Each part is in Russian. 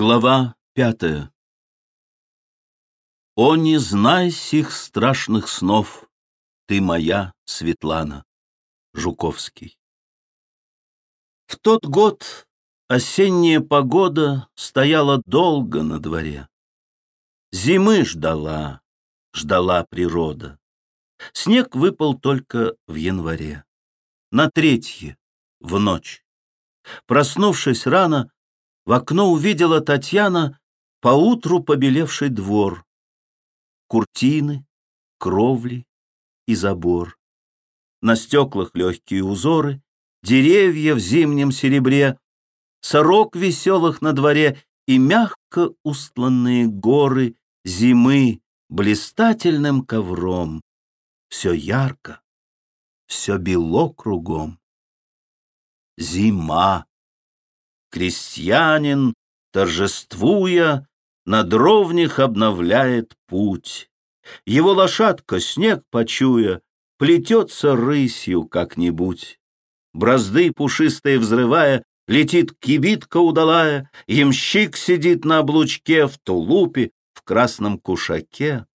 Глава пятая О, не знай сих страшных снов, Ты моя, Светлана, Жуковский. В тот год осенняя погода Стояла долго на дворе. Зимы ждала, ждала природа. Снег выпал только в январе. На третье, в ночь. Проснувшись рано, в окно увидела Татьяна поутру побелевший двор. Куртины, кровли и забор. На стеклах легкие узоры, деревья в зимнем серебре, сорок веселых на дворе и мягко устланные горы зимы блистательным ковром. Все ярко, все бело кругом. Зима. Крестьянин, торжествуя, на дровнях обновляет путь. Его лошадка, снег почуя, плетется рысью как-нибудь. Бразды пушистые взрывая, летит кибитка удалая, ямщик сидит на облучке в тулупе, в красном кушаке.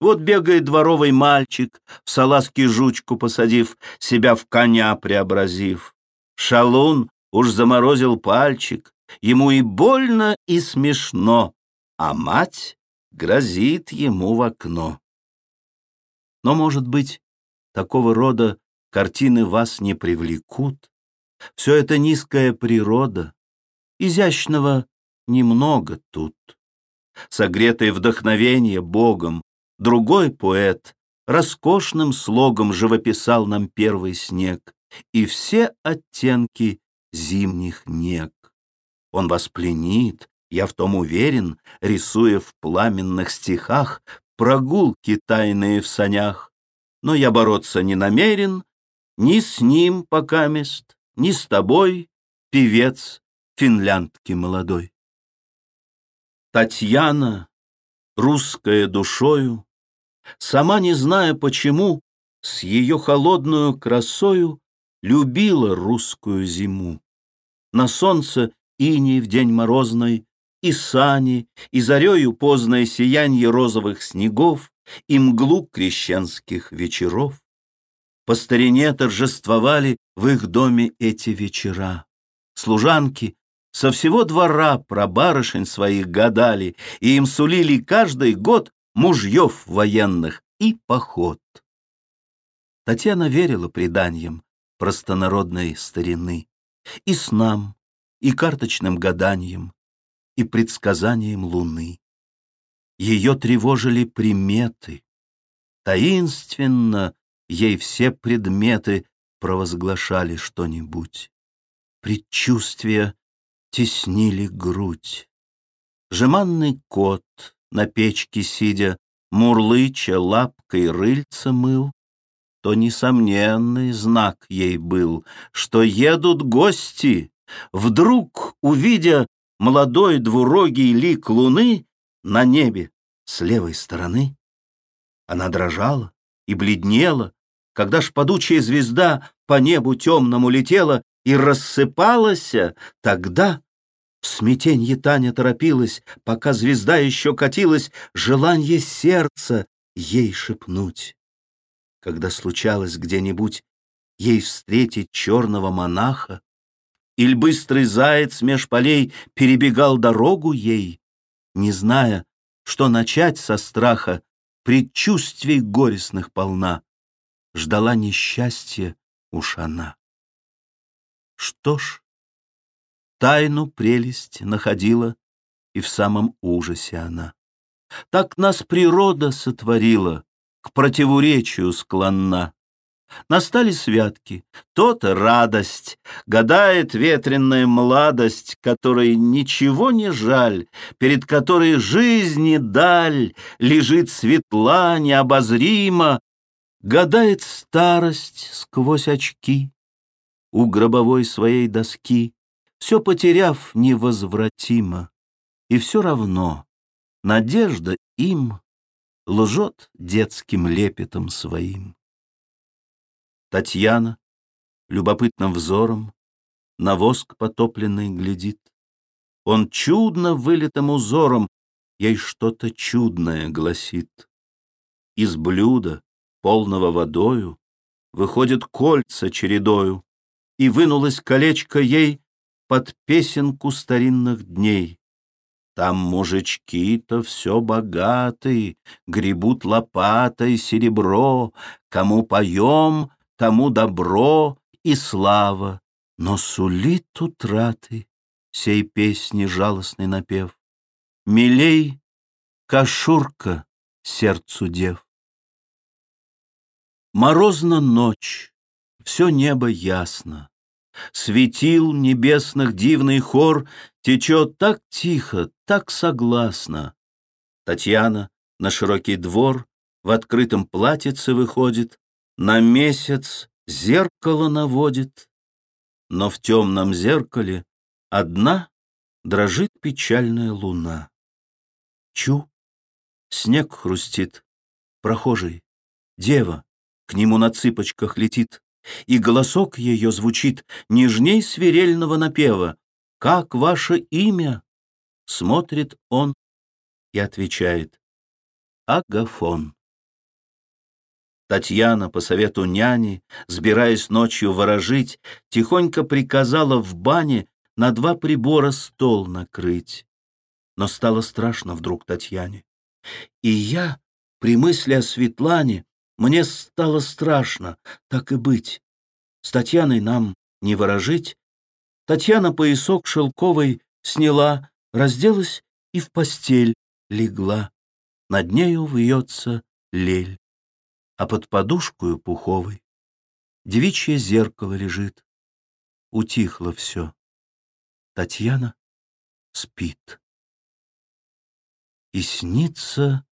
Вот бегает дворовый мальчик, в салазки жучку посадив, себя в коня преобразив. Шалун уж заморозил пальчик, ему и больно, и смешно, а мать грозит ему в окно. Но, может быть, такого рода картины вас не привлекут. Все это низкая природа, изящного немного тут. Согретое вдохновение Богом, другой поэт роскошным слогом живописал нам первый снег и все оттенки зимних нег. Он вас пленит, я в том уверен, рисуя в пламенных стихах прогулки тайные в санях. Но я бороться не намерен ни с ним покамест, ни с тобой, певец финляндки молодой. Татьяна, русская душою, сама не зная почему, с ее холодную красою любила русскую зиму. На солнце иней в день морозный, и сани, и зарею поздное сиянье розовых снегов, и мглу крещенских вечеров. По старине торжествовали в их доме эти вечера. Служанки со всего двора про барышень своих гадали, и им сулили каждый год мужьев военных и поход. Татьяна верила преданиям простонародной старины и снам, и карточным гаданием, и предсказанием луны. Ее тревожили приметы. Таинственно ей все предметы провозглашали что-нибудь. Предчувствия теснили грудь. Жеманный кот, на печке сидя, мурлыча лапкой рыльца мыл, то несомненный знак ей был, что едут гости, Вдруг, увидя молодой двурогий лик луны на небе с левой стороны, она дрожала и бледнела, когда ж падучая звезда по небу темному летела и рассыпалась, тогда в смятенье Таня торопилась, пока звезда еще катилась, желание сердца ей шепнуть. Когда случалось где-нибудь ей встретить черного монаха, Иль быстрый заяц меж полей перебегал дорогу ей, Не зная, что начать со страха, Предчувствий горестных полна, Ждала несчастья уж она. Что ж, тайну прелесть находила, И в самом ужасе она. Так нас природа сотворила, К противоречию склонна. Настали святки, то-то радость, гадает ветренная младость, которой ничего не жаль, перед которой жизни даль лежит светла необозрима, гадает старость сквозь очки у гробовой своей доски, все потеряв невозвратимо, и все равно надежда им лжет детским лепетом своим. Татьяна любопытным взором На воск потопленный глядит. Он чудно вылитым узором ей что-то чудное гласит. Из блюда, полного водою, выходит кольца чередою, и вынулось колечко ей под песенку старинных дней. Там мужички-то все богатые, гребут лопатой серебро, кому поем, тому добро и слава, но сулит утраты сей песни жалостный напев. Милей кашурка сердцу дев. Морозна ночь, все небо ясно, Светил небесных дивный хор Течет так тихо, так согласно. Татьяна на широкий двор В открытом платьице выходит, На месяц зеркало наводит. Но в темном зеркале одна Дрожит печальная луна. Чу, снег хрустит, прохожий, дева К нему на цыпочках летит и голосок ее звучит нежней свирельного напева. «Как ваше имя?» Смотрит он и отвечает. Агафон. Татьяна по совету няни, сбираясь ночью ворожить, тихонько приказала в бане на два прибора стол накрыть. Но стало страшно вдруг Татьяне. И я, при мысли о Светлане, мне стало страшно, так и быть. С Татьяной нам не ворожить. Татьяна поясок шелковый сняла, разделась и в постель легла. Над нею вьется лель, а под подушкою пуховой девичье зеркало лежит. Утихло все. Татьяна спит. И снится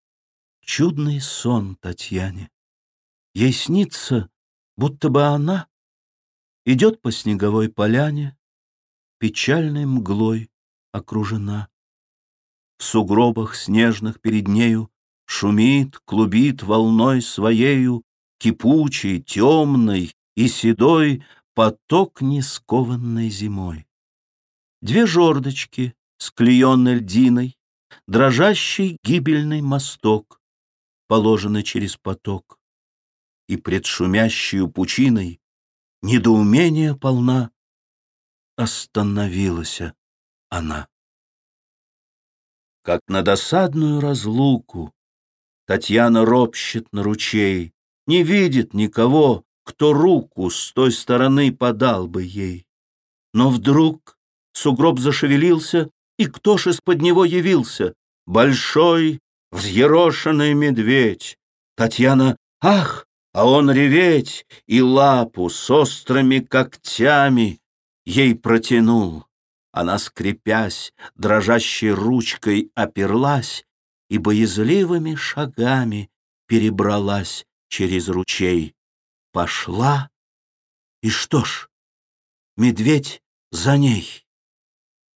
чудный сон Татьяне. Ей снится, будто бы она Идет по снеговой поляне, Печальной мглой окружена. В сугробах снежных перед нею Шумит, клубит волной своею Кипучий, темный и седой Поток нескованной зимой. Две жердочки, склеенной льдиной, Дрожащий гибельный мосток, Положены через поток и пред шумящую пучиной недоумение полна, остановилась она. Как на досадную разлуку Татьяна ропщет на ручей, Не видит никого, кто руку с той стороны подал бы ей. Но вдруг сугроб зашевелился, и кто ж из-под него явился? Большой, взъерошенный медведь. Татьяна «Ах!» а он реветь и лапу с острыми когтями ей протянул. Она, скрипясь, дрожащей ручкой оперлась и боязливыми шагами перебралась через ручей. Пошла, и что ж, медведь за ней.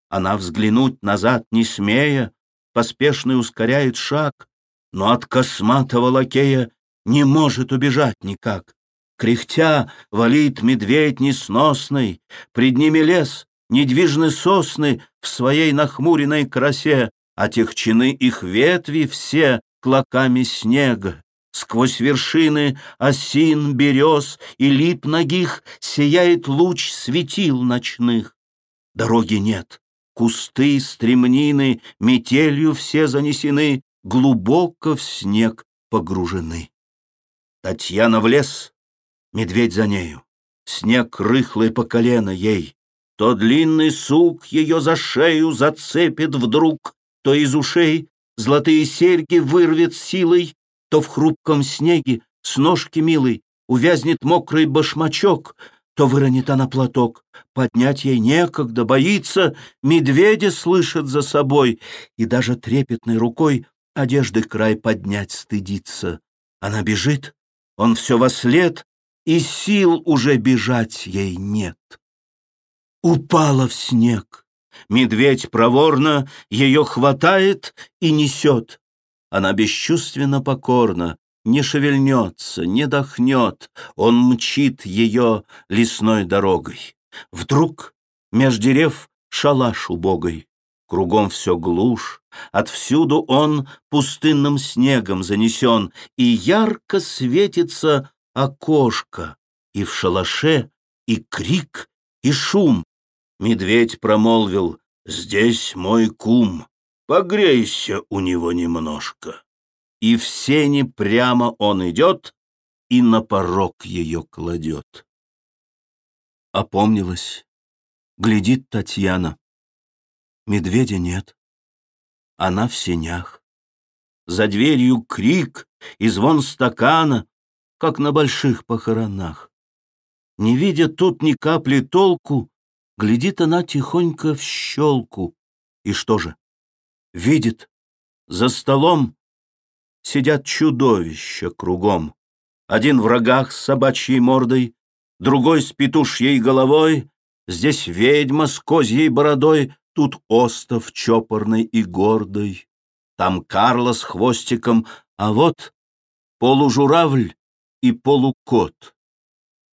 Она взглянуть назад не смея, поспешно ускоряет шаг, но от косматого лакея не может убежать никак. Кряхтя валит медведь несносный, пред ними лес, недвижны сосны в своей нахмуренной красе, отягчены их ветви все клоками снега. Сквозь вершины осин, берез и лип ногих сияет луч светил ночных. Дороги нет, кусты, стремнины метелью все занесены, глубоко в снег погружены. Татьяна в лес, медведь за нею, Снег рыхлый по колено ей, То длинный сук ее за шею Зацепит вдруг, то из ушей Золотые серьги вырвет силой, То в хрупком снеге с ножки милой Увязнет мокрый башмачок, То выронит она платок, Поднять ей некогда, боится, Медведя слышит за собой, И даже трепетной рукой Одежды край поднять стыдится. Она бежит, он все во след, и сил уже бежать ей нет. Упала в снег. Медведь проворно ее хватает и несет. Она бесчувственно покорна, не шевельнется, не дохнет. Он мчит ее лесной дорогой. Вдруг меж дерев шалаш убогой. Кругом все глушь, отвсюду он пустынным снегом занесен, и ярко светится окошко, и в шалаше, и крик, и шум. Медведь промолвил, здесь мой кум, погрейся у него немножко. И в сени прямо он идет и на порог ее кладет. Опомнилась, глядит Татьяна. Медведя нет. Она в сенях. За дверью крик и звон стакана, как на больших похоронах. Не видя тут ни капли толку, глядит она тихонько в щелку. И что же? Видит, за столом сидят чудовища кругом. Один в рогах с собачьей мордой, другой с петушьей головой, здесь ведьма с козьей бородой, Тут остов чопорный и гордый, Там Карла с хвостиком, а вот Полужуравль и полукот.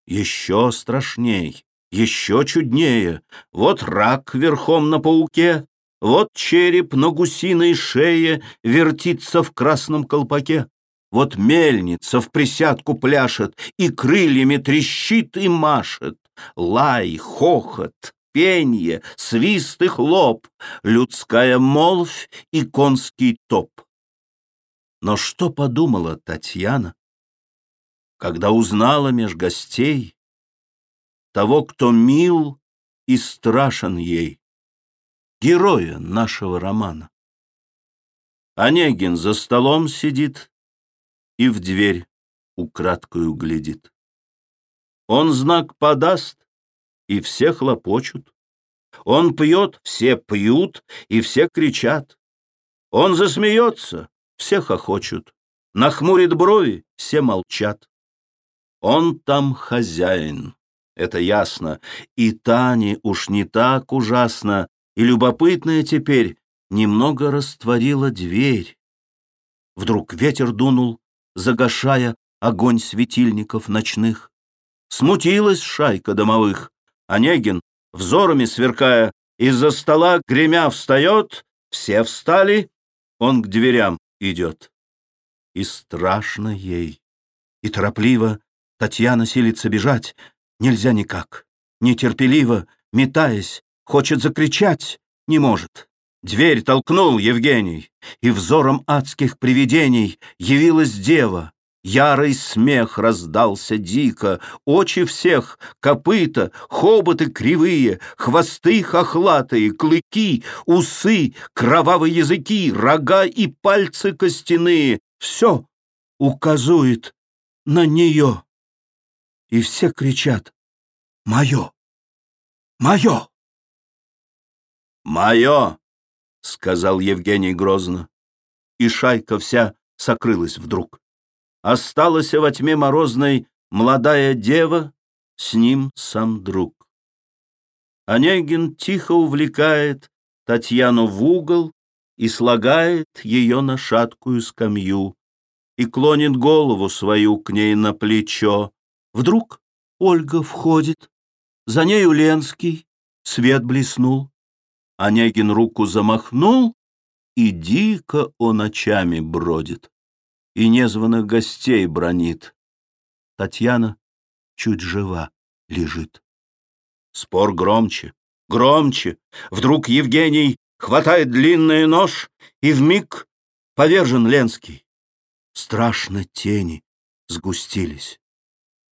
Еще страшней, еще чуднее. Вот рак верхом на пауке, Вот череп на гусиной шее Вертится в красном колпаке. Вот мельница в присядку пляшет И крыльями трещит и машет. Лай, хохот, пенье, свист и хлоп, людская молвь и конский топ. Но что подумала Татьяна, когда узнала меж гостей того, кто мил и страшен ей, героя нашего романа? Онегин за столом сидит и в дверь украдкою глядит. Он знак подаст, и все хлопочут. Он пьет, все пьют, и все кричат. Он засмеется, все хохочут. Нахмурит брови, все молчат. Он там хозяин, это ясно, и Тане уж не так ужасно, и любопытная теперь немного растворила дверь. Вдруг ветер дунул, загашая огонь светильников ночных. Смутилась шайка домовых, Онегин, взорами сверкая, из-за стола гремя встает, все встали, он к дверям идет. И страшно ей, и торопливо Татьяна силится бежать, нельзя никак, нетерпеливо, метаясь, хочет закричать, не может. Дверь толкнул Евгений, и взором адских привидений явилась дева, Ярый смех раздался дико, очи всех, копыта, хоботы кривые, хвосты хохлатые, клыки, усы, кровавые языки, рога и пальцы костяные. Все указует на нее. И все кричат «Мое! Мое!» «Мое!» — сказал Евгений грозно, и шайка вся сокрылась вдруг. Осталась во тьме морозной молодая дева, с ним сам друг. Онегин тихо увлекает Татьяну в угол и слагает ее на шаткую скамью и клонит голову свою к ней на плечо. Вдруг Ольга входит, за нею Ленский, свет блеснул. Онегин руку замахнул, и дико он ночами бродит и незваных гостей бронит. Татьяна чуть жива лежит. Спор громче, громче. Вдруг Евгений хватает длинный нож, и вмиг повержен Ленский. Страшно тени сгустились.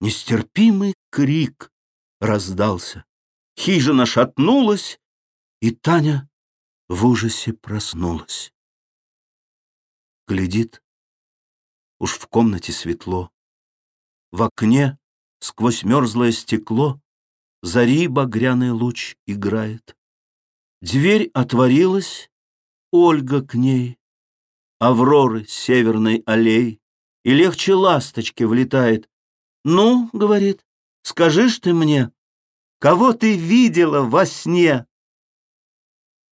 Нестерпимый крик раздался. Хижина шатнулась, и Таня в ужасе проснулась. Глядит, Уж в комнате светло. В окне сквозь мерзлое стекло Зари багряный луч играет. Дверь отворилась, Ольга к ней, Авроры северной аллей, И легче ласточки влетает. «Ну, — говорит, — скажи ж ты мне, Кого ты видела во сне?»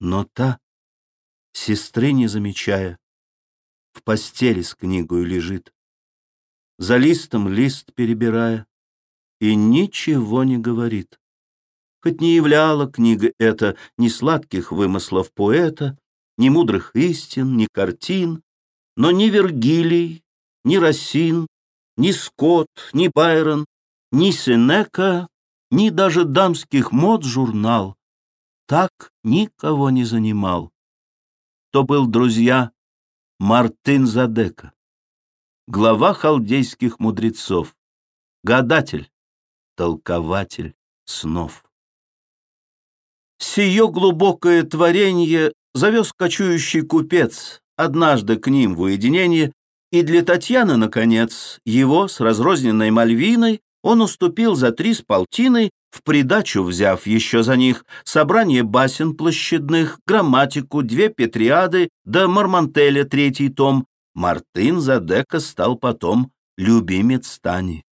Но та, сестры не замечая, в постели с книгой лежит, за листом лист перебирая, и ничего не говорит. Хоть не являла книга эта ни сладких вымыслов поэта, ни мудрых истин, ни картин, но ни Вергилий, ни Рассин, ни Скотт, ни Байрон, ни Сенека, ни даже дамских мод журнал так никого не занимал. То был, друзья, Мартын Задека, глава халдейских мудрецов, гадатель, толкователь снов. Сие глубокое творение завез кочующий купец однажды к ним в уединение, и для Татьяны, наконец, его с разрозненной Мальвиной он уступил за три с полтиной, в придачу взяв еще за них собрание басен площадных, грамматику, две петриады да Мармантеля третий том, Мартын Задека стал потом любимец Тани.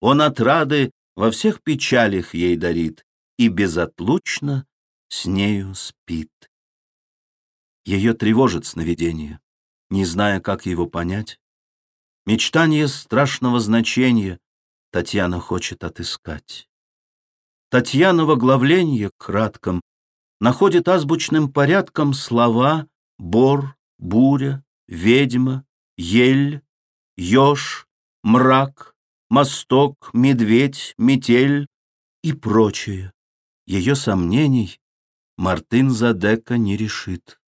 Он от рады во всех печалях ей дарит и безотлучно с нею спит. Ее тревожит сновидение, не зная, как его понять. Мечтание страшного значения Татьяна хочет отыскать. Татьяна в оглавлении кратком находит азбучным порядком слова «бор», «буря», «ведьма», «ель», «еж», «мрак», «мосток», «медведь», «метель» и прочее. Ее сомнений Мартын Задека не решит.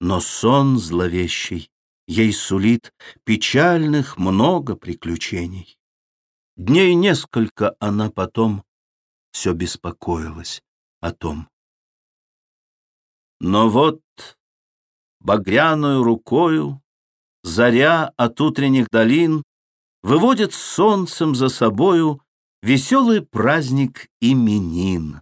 Но сон зловещий ей сулит печальных много приключений. Дней несколько она потом все беспокоилась о том. Но вот багряную рукою заря от утренних долин выводит солнцем за собою веселый праздник именин.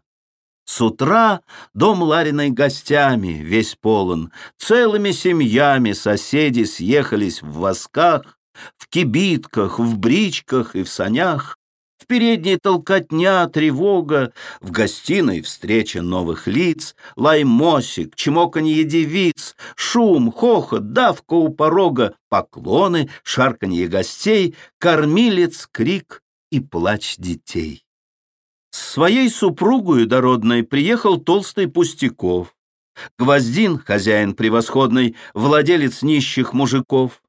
С утра дом Лариной гостями весь полон, целыми семьями соседи съехались в восках, в кибитках, в бричках и в санях. В передней толкотня, тревога, в гостиной встреча новых лиц, лаймосик, чмоканье девиц, шум, хохот, давка у порога, поклоны, шарканье гостей, кормилец, крик и плач детей. Своей супругою дородной приехал толстый Пустяков. Гвоздин, хозяин превосходный, владелец нищих мужиков.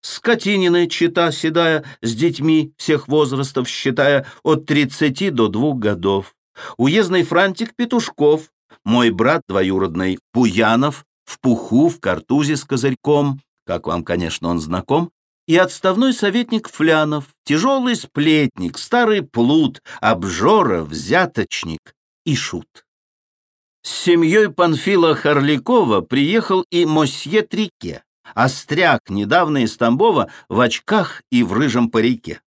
Скотинины, чита седая, с детьми всех возрастов, считая от тридцати до двух годов. Уездный франтик Петушков, мой брат двоюродный Пуянов, в пуху, в картузе с козырьком, как вам, конечно, он знаком, и отставной советник Флянов, тяжелый сплетник, старый плут, обжора, взяточник и шут. С семьей Панфила Харлякова приехал и мосье Трике, остряк, недавно из Тамбова, в очках и в рыжем парике.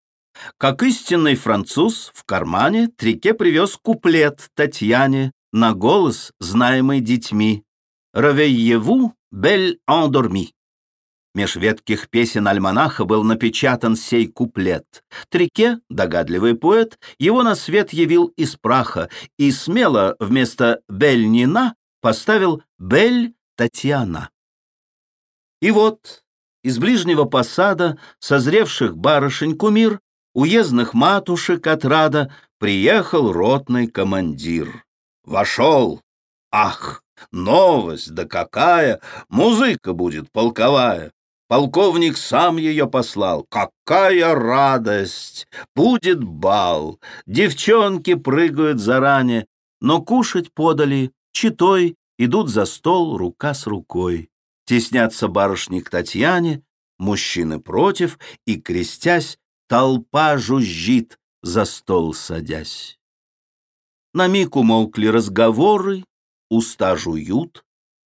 Как истинный француз, в кармане Трике привез куплет Татьяне на голос, знаемый детьми. «Равейеву, бель endormi». Меж ветких песен альманаха был напечатан сей куплет. Трике, догадливый поэт, его на свет явил из праха и смело вместо «Бель Нина» поставил «Бель Татьяна». И вот из ближнего посада, созревших барышень кумир, уездных матушек от рада, приехал ротный командир. Вошел. Ах, новость, да какая! Музыка будет полковая. Полковник сам ее послал. Какая радость! Будет бал. Девчонки прыгают заранее, но кушать подали, читой, идут за стол рука с рукой. Теснятся барышни к Татьяне, мужчины против, и, крестясь, толпа жужжит, за стол садясь. На миг умолкли разговоры, уста жуют,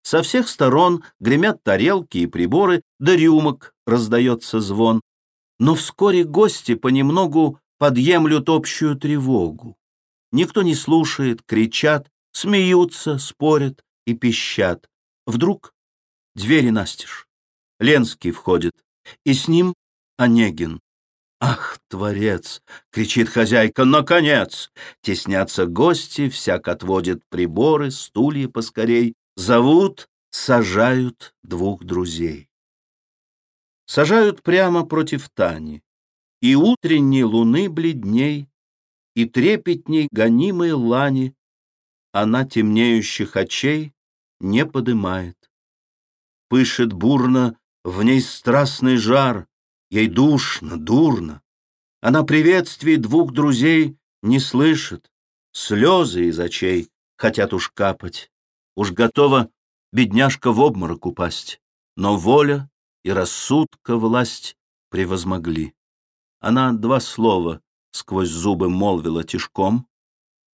со всех сторон гремят тарелки и приборы, да рюмок раздается звон. Но вскоре гости понемногу подъемлют общую тревогу. Никто не слушает, кричат, смеются, спорят и пищат. Вдруг двери настежь. Ленский входит, и с ним Онегин. «Ах, творец!» — кричит хозяйка. «Наконец!» Теснятся гости, всяк отводит приборы, стулья поскорей. Зовут, сажают двух друзей. Сажают прямо против Тани, и утренней луны бледней, и трепетней гонимой лани она темнеющих очей не подымает. Пышет бурно в ней страстный жар, ей душно, дурно. Она приветствий двух друзей не слышит, слезы из очей хотят уж капать. Уж готова бедняжка в обморок упасть, но воля и рассудка власть превозмогли. Она два слова сквозь зубы молвила тишком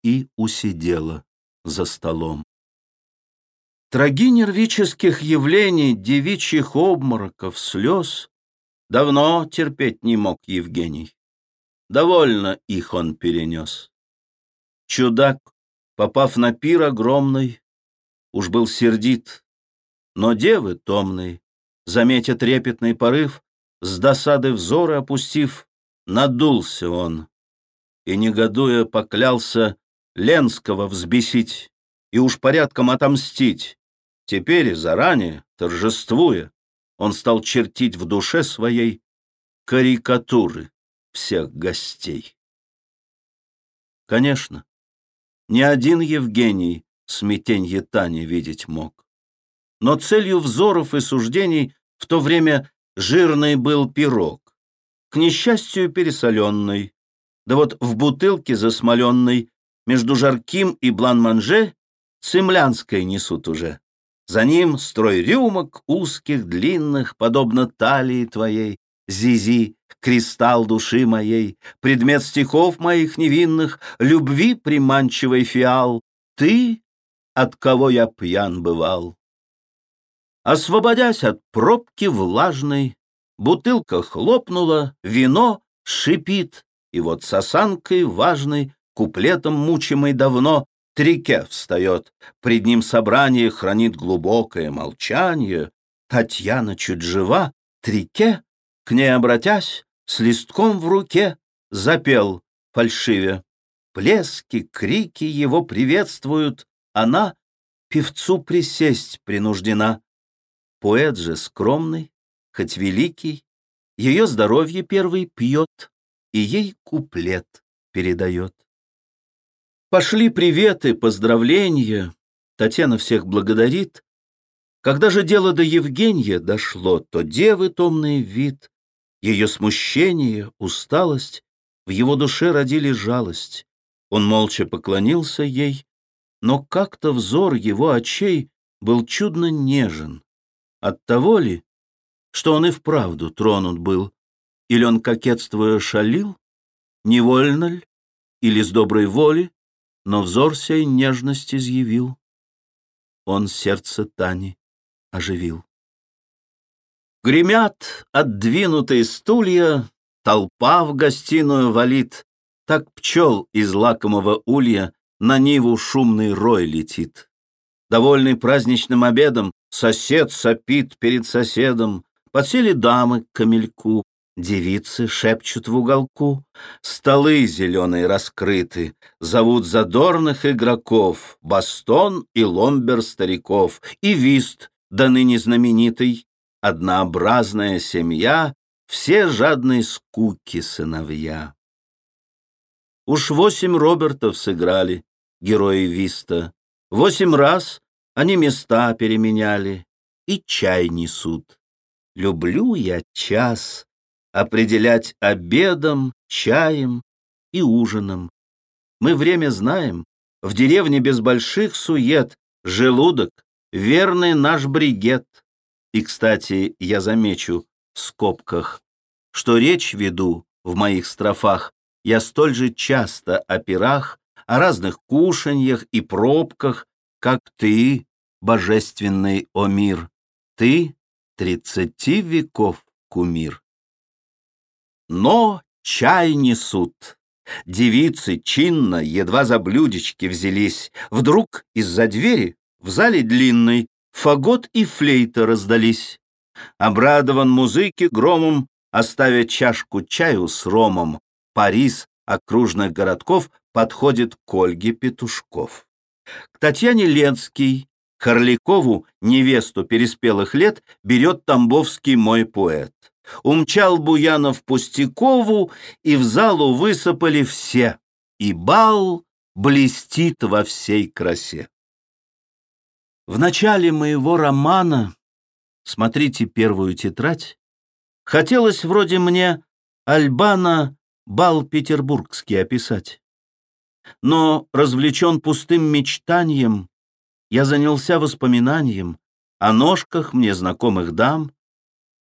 и усидела за столом. Троги нервических явлений, девичьих обмороков, слез давно терпеть не мог Евгений. Довольно их он перенес. Чудак, попав на пир огромный, уж был сердит, но девы томной, заметя трепетный порыв, с досады взоры опустив, надулся он и, негодуя, поклялся Ленского взбесить и уж порядком отомстить. Теперь, заранее, торжествуя, он стал чертить в душе своей карикатуры всех гостей. Конечно, ни один Евгений смятенье Тани видеть мог. Но целью взоров и суждений в то время жирный был пирог, к несчастью пересоленный, да вот в бутылке засмоленной между жарким и блан-манже цемлянской несут уже. За ним строй рюмок узких, длинных, подобно талии твоей, Зизи, кристалл души моей, предмет стихов моих невинных, любви приманчивый фиал, ты, от кого я пьян бывал. Освободясь от пробки влажной, бутылка хлопнула, вино шипит, и вот с осанкой важной, куплетом мучимой давно, Трике встает, пред ним собрание хранит глубокое молчание. Татьяна чуть жива, Трике, к ней обратясь, с листком в руке, запел фальшиве. Плески, крики его приветствуют, она певцу присесть принуждена. Поэт же скромный, хоть великий, ее здоровье первый пьет и ей куплет передает. Пошли приветы, поздравления, Татьяна всех благодарит. Когда же дело до Евгения дошло, то девы томный вид, ее смущение, усталость в его душе родили жалость. Он молча поклонился ей, но как-то взор его очей был чудно нежен. От того ли, что он и вправду тронут был, или он, кокетствуя, шалил, невольно ль, или с доброй воли, но взор сей нежность изъявил. Он сердце Тани оживил. Гремят отдвинутые стулья, толпа в гостиную валит, так пчел из лакомого улья на Ниву шумный рой летит. Довольный праздничным обедом, сосед сопит перед соседом, подсели дамы к камельку, Девицы шепчут в уголку, столы зеленые раскрыты, Зовут задорных игроков, Бастон и ломбер стариков, И вист, до ныне знаменитый, Однообразная семья, Все жадные скуки сыновья. Уж восемь Робертов сыграли, герои виста, Восемь раз они места переменяли И чай несут. Люблю я час, определять обедом, чаем и ужином. Мы время знаем, в деревне без больших сует, желудок — верный наш бригет. И, кстати, я замечу в скобках, что речь веду в моих строфах я столь же часто о пирах, о разных кушаньях и пробках, как ты, божественный о мир, ты тридцати веков кумир. Но чай несут. Девицы чинно, едва за блюдечки взялись. Вдруг из-за двери в зале длинной фагот и флейта раздались. Обрадован музыке громом, оставя чашку чаю с ромом, Парис окружных городков подходит к Ольге Петушков. К Татьяне Ленский, Харликову, невесту переспелых лет, берет Тамбовский мой поэт. Умчал Буянов Пустякову, и в залу высыпали все. И бал блестит во всей красе. В начале моего романа, смотрите первую тетрадь, хотелось вроде мне Альбана бал петербургский описать. Но, развлечен пустым мечтанием, я занялся воспоминанием о ножках мне знакомых дам.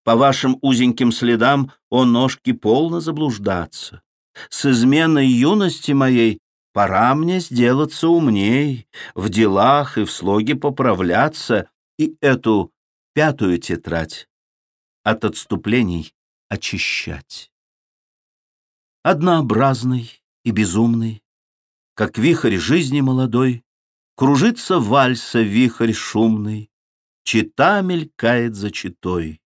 По вашим узеньким следам о ножке полно заблуждаться. С изменой юности моей пора мне сделаться умней, в делах и в слоге поправляться и эту пятую тетрадь от отступлений очищать. Однообразный и безумный, как вихрь жизни молодой, Кружится вальса вихрь шумный, Чита мелькает за читой.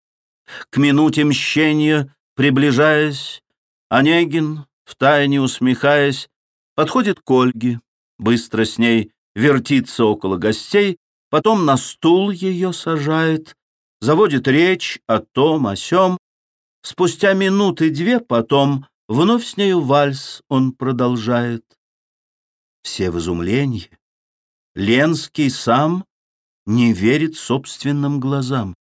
К минуте мщения, приближаясь, Онегин, втайне усмехаясь, Подходит к Ольге, быстро с ней Вертится около гостей, Потом на стул ее сажает, Заводит речь о том, о сём. Спустя минуты две потом Вновь с нею вальс он продолжает. Все в изумлении. Ленский сам не верит собственным глазам.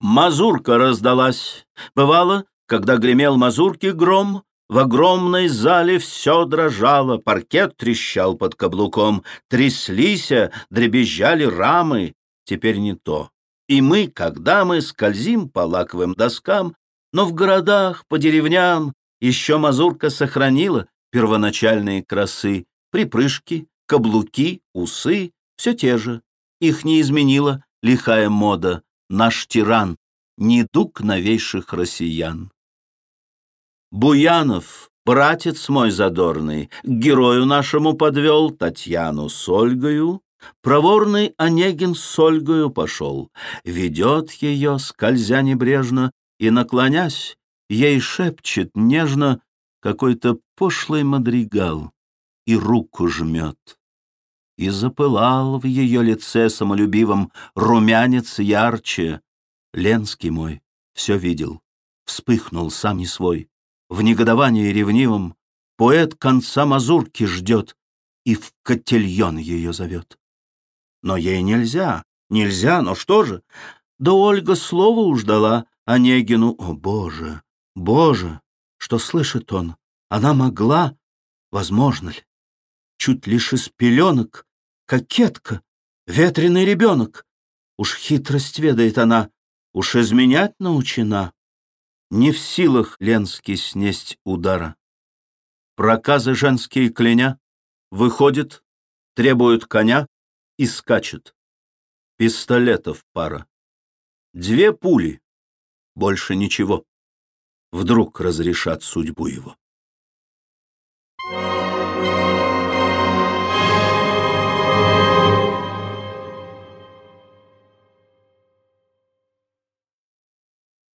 Мазурка раздалась. Бывало, когда гремел мазурки гром, в огромной зале все дрожало, паркет трещал под каблуком, тряслись, дребезжали рамы. Теперь не то. И мы, когда мы скользим по лаковым доскам, но в городах, по деревням, еще мазурка сохранила первоначальные красы, припрыжки, каблуки, усы — все те же. Их не изменила лихая мода, наш тиран, недуг новейших россиян. Буянов, братец мой задорный, к герою нашему подвел Татьяну с Ольгою, Проворный Онегин с Ольгою пошел, ведет ее, скользя небрежно, и, наклонясь, ей шепчет нежно какой-то пошлый мадригал и руку жмет. И запылал в ее лице самолюбивом румянец ярче. Ленский мой все видел, вспыхнул сам не свой. В негодовании ревнивом поэт конца мазурки ждет и в котельон ее зовет. Но ей нельзя, нельзя, но что же? Да Ольга слово уж дала Онегину, о, Боже! Боже, что слышит он? Она могла, возможно ли? Чуть лишь из пеленок, кокетка, ветреный ребенок. Уж хитрость ведает она, уж изменять научена. Не в силах Ленский снесть удара. Проказы женские кляня, выходит, требуют коня и скачет. Пистолетов пара. Две пули, больше ничего вдруг разрешат судьбу его.